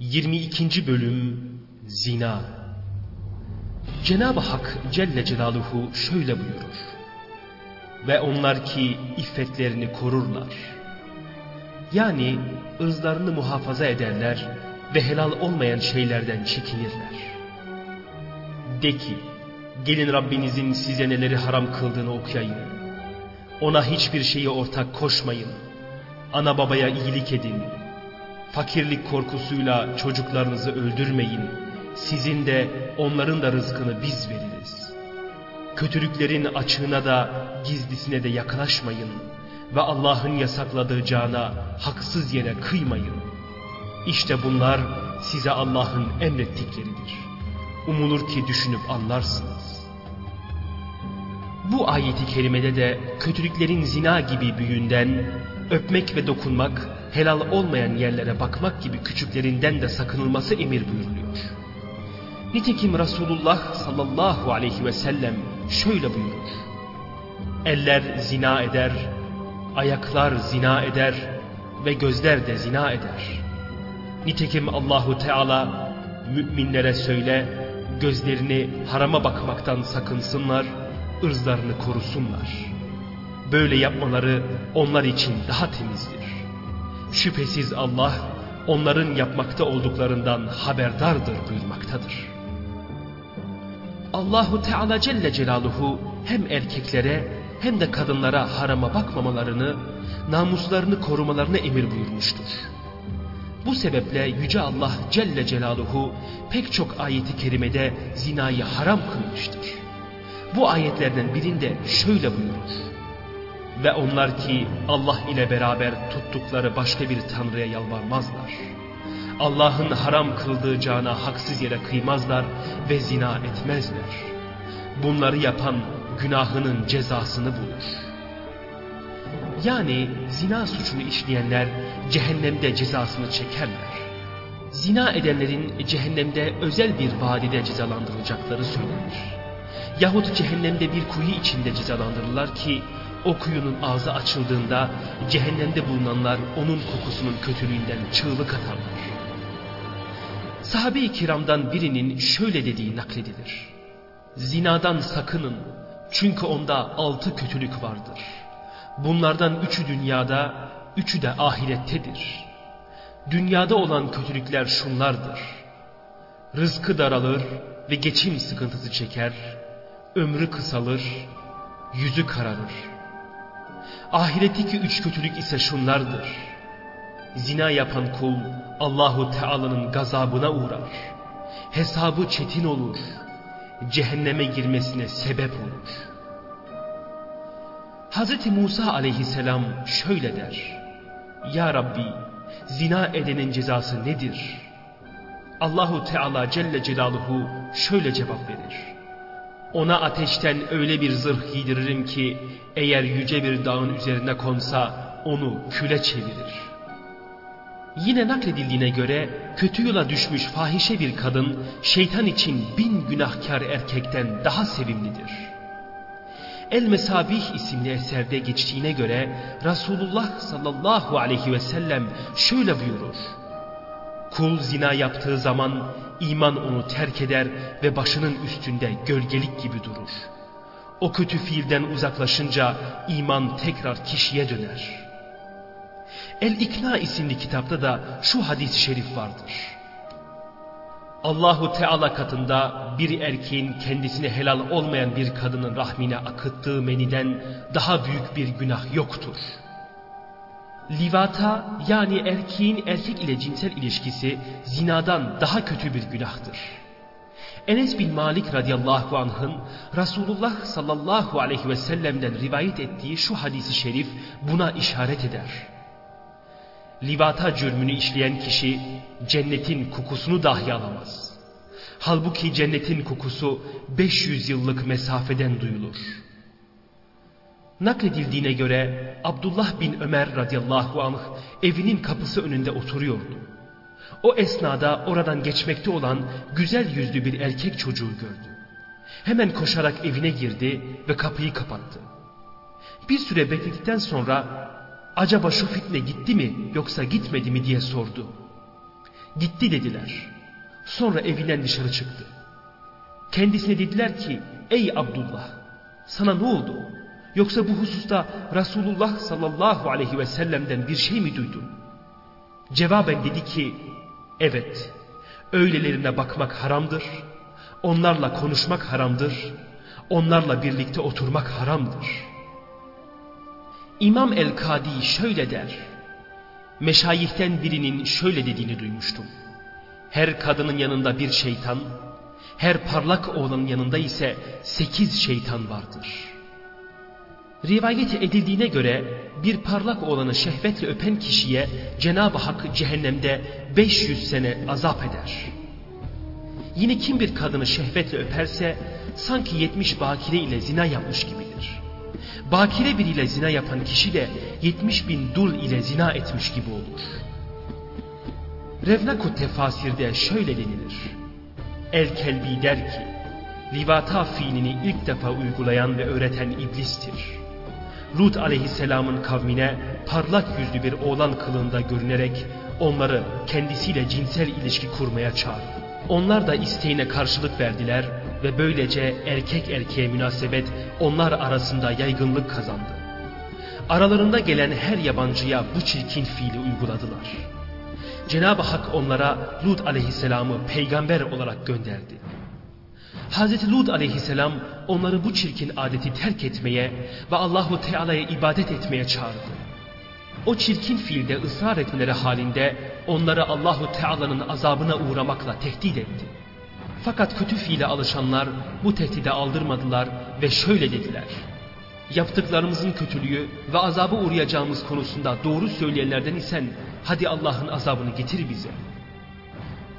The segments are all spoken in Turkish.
22. Bölüm Zina Cenab-ı Hak Celle Celaluhu şöyle buyurur. Ve onlar ki iffetlerini korurlar. Yani ırzlarını muhafaza ederler ve helal olmayan şeylerden çekinirler. De ki, gelin Rabbinizin size neleri haram kıldığını okuyayım. Ona hiçbir şeyi ortak koşmayın. Ana babaya iyilik edin Fakirlik korkusuyla çocuklarınızı öldürmeyin. Sizin de onların da rızkını biz veririz. Kötülüklerin açığına da gizlisine de yaklaşmayın. Ve Allah'ın yasakladığı cana haksız yere kıymayın. İşte bunlar size Allah'ın emrettikleridir. Umulur ki düşünüp anlarsınız. Bu ayeti kerimede de kötülüklerin zina gibi büyünden öpmek ve dokunmak helal olmayan yerlere bakmak gibi küçüklerinden de sakınılması emir buyuruluyor. Nitekim Resulullah sallallahu aleyhi ve sellem şöyle buyurur. Eller zina eder, ayaklar zina eder ve gözler de zina eder. Nitekim Allahu Teala müminlere söyle, gözlerini harama bakmaktan sakınsınlar, ırzlarını korusunlar. Böyle yapmaları onlar için daha temizdir. Şüphesiz Allah onların yapmakta olduklarından haberdardır buyurmaktadır. Allahu Teala Celle Celaluhu hem erkeklere hem de kadınlara harama bakmamalarını, namuslarını korumalarını emir buyurmuştur. Bu sebeple Yüce Allah Celle Celaluhu pek çok ayeti kerimede zinayı haram kılmıştır. Bu ayetlerden birinde şöyle buyurur. Ve onlar ki Allah ile beraber tuttukları başka bir tanrıya yalvarmazlar. Allah'ın haram kıldığı cana haksız yere kıymazlar ve zina etmezler. Bunları yapan günahının cezasını bulur. Yani zina suçunu işleyenler cehennemde cezasını çekerler. Zina edenlerin cehennemde özel bir vadide cezalandırılacakları söylenir. Yahut cehennemde bir kuyu içinde cezalandırırlar ki o kuyunun ağzı açıldığında cehennemde bulunanlar onun kokusunun kötülüğünden çığlık atarlar. Sahabe-i kiramdan birinin şöyle dediği nakledilir. Zinadan sakının çünkü onda altı kötülük vardır. Bunlardan üçü dünyada, üçü de ahirettedir. Dünyada olan kötülükler şunlardır. Rızkı daralır ve geçim sıkıntısı çeker, ömrü kısalır, yüzü kararır. Ahiretteki üç kötülük ise şunlardır. Zina yapan kul Allahu Teala'nın gazabına uğrar. Hesabı çetin olur. Cehenneme girmesine sebep olur. Hz. Musa aleyhisselam şöyle der. Ya Rabbi zina edenin cezası nedir? Allahu Teala Celle Celaluhu şöyle cevap verir. Ona ateşten öyle bir zırh giydiririm ki eğer yüce bir dağın üzerine konsa onu küle çevirir. Yine nakledildiğine göre kötü yola düşmüş fahişe bir kadın şeytan için bin günahkar erkekten daha sevimlidir. El-Mesabih isimli eserde geçtiğine göre Resulullah sallallahu aleyhi ve sellem şöyle buyurur. Kul zina yaptığı zaman iman onu terk eder ve başının üstünde gölgelik gibi durur. O kötü fiilden uzaklaşınca iman tekrar kişiye döner. El-İkna isimli kitapta da şu hadis-i şerif vardır. Allahu Teala katında bir erkeğin kendisine helal olmayan bir kadının rahmine akıttığı meniden daha büyük bir günah yoktur.'' Livata yani erkeğin erkek ile cinsel ilişkisi zinadan daha kötü bir günahtır. Enes bin Malik radıyallahu anh'ın Resulullah sallallahu aleyhi ve sellem'den rivayet ettiği şu hadisi şerif buna işaret eder. Livata cürmünü işleyen kişi cennetin kokusunu dahi alamaz. Halbuki cennetin kokusu 500 yıllık mesafeden duyulur. Nakledildiğine göre Abdullah bin Ömer radıyallahu anh evinin kapısı önünde oturuyordu. O esnada oradan geçmekte olan güzel yüzlü bir erkek çocuğu gördü. Hemen koşarak evine girdi ve kapıyı kapattı. Bir süre bekledikten sonra acaba şu fitne gitti mi yoksa gitmedi mi diye sordu. Gitti dediler. Sonra evinden dışarı çıktı. Kendisine dediler ki ey Abdullah sana ne oldu? Yoksa bu hususta Resulullah sallallahu aleyhi ve sellem'den bir şey mi duydun? Cevaben dedi ki evet öylelerine bakmak haramdır. Onlarla konuşmak haramdır. Onlarla birlikte oturmak haramdır. İmam el-Kadi şöyle der. Meşayihten birinin şöyle dediğini duymuştum. Her kadının yanında bir şeytan, her parlak oğlanın yanında ise sekiz şeytan vardır. Rivayet edildiğine göre bir parlak oğlanı şehvetle öpen kişiye Cenab-ı Hak cehennemde 500 sene azap eder. Yine kim bir kadını şehvetle öperse sanki 70 bakire ile zina yapmış gibidir. Bakire biriyle zina yapan kişi de 70 bin dul ile zina etmiş gibi olur. Revnakut tefasirde şöyle denilir. El-Kelbi der ki, livata fiilini ilk defa uygulayan ve öğreten iblistir. Lut aleyhisselamın kavmine parlak yüzlü bir oğlan kılığında görünerek onları kendisiyle cinsel ilişki kurmaya çağırdı. Onlar da isteğine karşılık verdiler ve böylece erkek erkeğe münasebet onlar arasında yaygınlık kazandı. Aralarında gelen her yabancıya bu çirkin fiili uyguladılar. Cenab-ı Hak onlara Lut aleyhisselamı peygamber olarak gönderdi. Hz. Lut aleyhisselam onları bu çirkin adeti terk etmeye ve Allahu Teala'ya ibadet etmeye çağırdı. O çirkin fiilde ısrar etmeleri halinde onları Allahu Teala'nın azabına uğramakla tehdit etti. Fakat kötü fiile alışanlar bu tehdide aldırmadılar ve şöyle dediler. Yaptıklarımızın kötülüğü ve azabı uğrayacağımız konusunda doğru söyleyenlerden isen hadi Allah'ın azabını getir bize.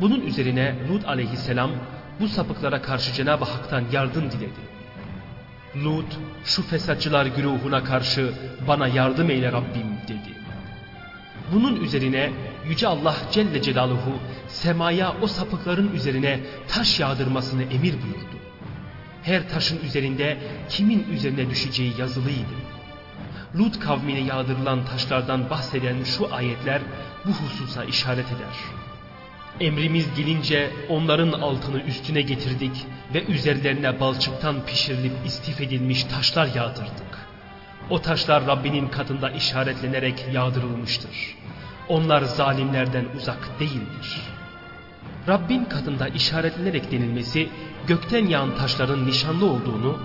Bunun üzerine Lut aleyhisselam bu sapıklara karşı Cenab-ı Hak'tan yardım diledi. Lut şu fesatçılar güruhuna karşı bana yardım eyle Rabbim dedi. Bunun üzerine Yüce Allah Celle Celaluhu semaya o sapıkların üzerine taş yağdırmasını emir buyurdu. Her taşın üzerinde kimin üzerine düşeceği yazılıydı. Lut kavmine yağdırılan taşlardan bahseden şu ayetler bu hususa işaret eder. Emrimiz gelince onların altını üstüne getirdik ve üzerlerine balçıktan pişirilip istif edilmiş taşlar yağdırdık. O taşlar Rabbinin katında işaretlenerek yağdırılmıştır. Onlar zalimlerden uzak değildir. Rabbin katında işaretlenerek denilmesi gökten yağan taşların nişanlı olduğunu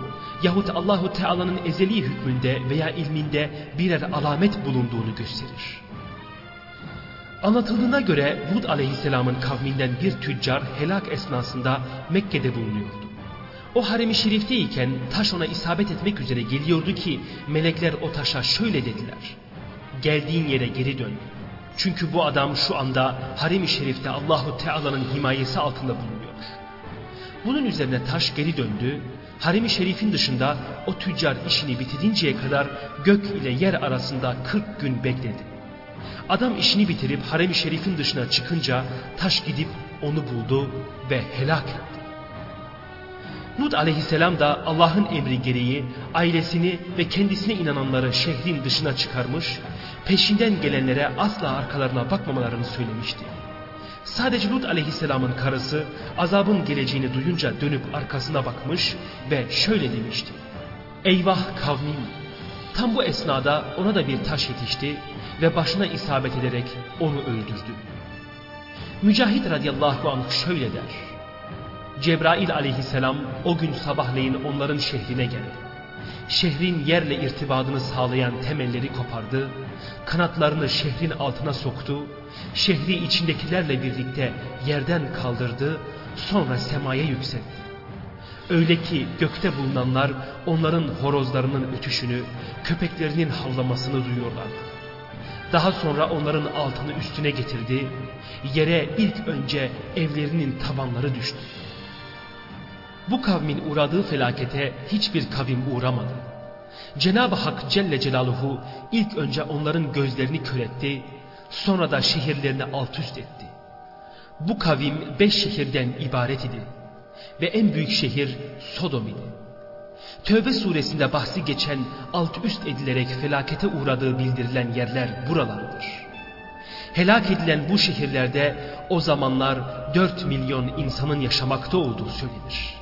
yahut Allahu Teala'nın ezeli hükmünde veya ilminde birer alamet bulunduğunu gösterir. Anlatıldığına göre Hud aleyhisselamın kavminden bir tüccar helak esnasında Mekke'de bulunuyordu. O harem-i şerifteyken taş ona isabet etmek üzere geliyordu ki melekler o taşa şöyle dediler. Geldiğin yere geri dön. Çünkü bu adam şu anda harem-i şerifte Allahu Teala'nın himayesi altında bulunuyor. Bunun üzerine taş geri döndü. Harem-i şerifin dışında o tüccar işini bitirinceye kadar gök ile yer arasında 40 gün bekledi. Adam işini bitirip harem-i şerifin dışına çıkınca taş gidip onu buldu ve helak etti. Lut aleyhisselam da Allah'ın emri gereği ailesini ve kendisine inananları şehrin dışına çıkarmış, peşinden gelenlere asla arkalarına bakmamalarını söylemişti. Sadece Lut aleyhisselamın karısı azabın geleceğini duyunca dönüp arkasına bakmış ve şöyle demişti. Eyvah kavmim! Tam bu esnada ona da bir taş yetişti ve başına isabet ederek onu öldürdü. Mücahit radıyallahu anh şöyle der. Cebrail aleyhisselam o gün sabahleyin onların şehrine geldi. Şehrin yerle irtibadını sağlayan temelleri kopardı, kanatlarını şehrin altına soktu, şehri içindekilerle birlikte yerden kaldırdı, sonra semaya yükseltti. Öyle ki gökte bulunanlar onların horozlarının ötüşünü, köpeklerinin havlamasını duyuyorlardı. Daha sonra onların altını üstüne getirdi, yere ilk önce evlerinin tabanları düştü. Bu kavmin uğradığı felakete hiçbir kavim uğramadı. Cenab-ı Hak Celle Celaluhu ilk önce onların gözlerini kör etti, sonra da şehirlerini alt üst etti. Bu kavim beş şehirden ibaret idi ve en büyük şehir Sodom idi. Tövbe suresinde bahsi geçen alt üst edilerek felakete uğradığı bildirilen yerler buralardır. Helak edilen bu şehirlerde o zamanlar 4 milyon insanın yaşamakta olduğu söylenir.